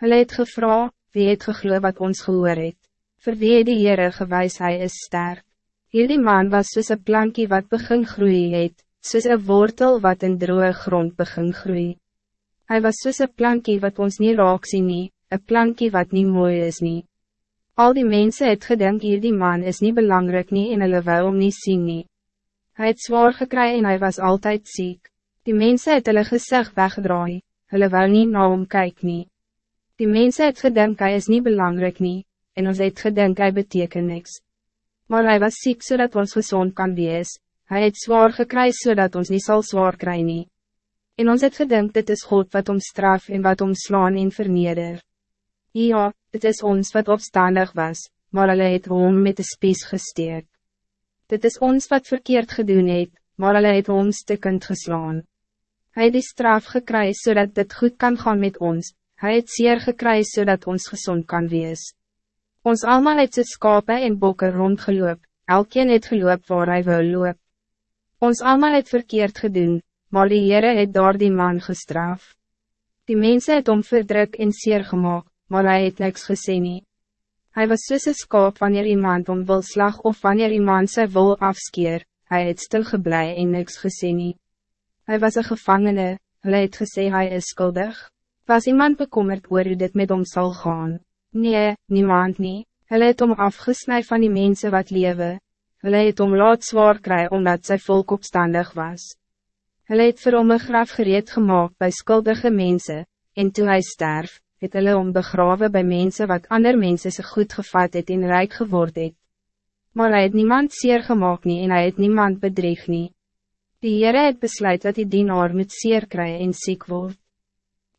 Hulle het gevra, wie het geglo wat ons gehoor het? Vir wie het die Heere gewys hy is sterk? Hierdie man was soos een plankie wat begin groei het, soos een wortel wat in droge grond begin groei. Hij was soos een plankie wat ons niet raak sien nie, een plankie wat niet mooi is nie. Al die mensen het gedink hierdie man is niet belangrijk nie en hulle wou om nie sien nie. Hy het zwaar gekry en hij was altijd ziek. Die mensen het hulle gezicht weggedraai, hulle wou nie na hom kyk nie. Die mensen het gedink hy is niet belangrijk nie, en ons het gedink hy beteken niks. Maar hij was ziek zodat ons gezond kan wees, hij het zwaar gekry zodat ons niet zal zwaar kry nie. En ons het gedink dit is God wat ons straf en wat ons slaan en verneder. Ja, dit is ons wat opstandig was, maar hulle het hom met de spies gesteek. Dit is ons wat verkeerd gedoen het, maar hulle het hom stikkend geslaan. Hij het die straf gekry zodat dit goed kan gaan met ons, hij het zeer gekry zodat ons gezond kan wees. Ons allemaal het sy skape en bokke rondgeloop, elkeen het geloop waar hy wil loop. Ons allemaal het verkeerd gedoen, maar die Heere het daar die man gestraf. Die mensen het om verdruk en seer gemaakt, maar hij het niks gesê nie. Hy was soos een skaap wanneer iemand om wil slag of wanneer iemand sy wil afskeer, hij het stil geblei en niks gesê nie. Hy was een gevangene, hy het gesê hy is skuldig. Was iemand bekommerd oor hoe dit met hom zal gaan? Nee, niemand nie. Hulle het om afgesnij van die mensen wat lewe. Hulle het om laat zwaar kry omdat sy volk opstandig was. Hulle het vir hom een graf gereed gemaakt bij skuldige mensen, en toe hy sterf, het hulle om begrawe bij mensen wat ander mensen se goed gevat het en rijk geword het. Maar hij het niemand zeer gemaakt nie en hij het niemand bedreig nie. Die Heere het besluit dat die dienaar moet zeer kry en ziek word.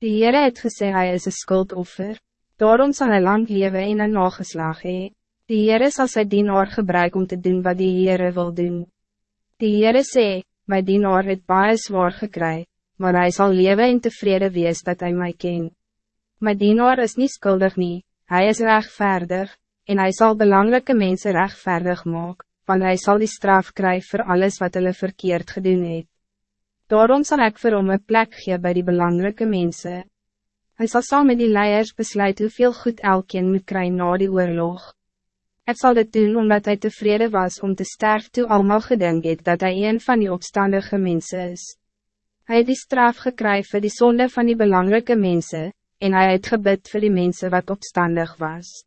Die Heere het gesê hy is een skuldoffer. Daarom zal hij lang leven in een nageslag hee. Die Heere sal sy dienaar gebruik om te doen wat die Heere wil doen. Die Heere sê, my dienaar het baie zwaar gekry, maar hij zal leven in tevrede wees dat hij mij ken. My dienaar is niet schuldig nie, hy is rechtvaardig, en hij zal belangrijke mensen rechtvaardig maak, want hij zal die straf krijgen voor alles wat hulle verkeerd gedoen het. Daarom zal ik vir hom een plek gee bij die belangrijke mensen. Hij zal saam met die leiers besluit hoeveel goed elkeen moet kry na die oorlog. Het zal dit doen omdat hij tevreden was om te sterven toe allemaal gedink het dat hij een van die opstandige mensen is. Hij het die straf gekry vir die zonde van die belangrijke mensen, en hij het gebid vir die mensen wat opstandig was.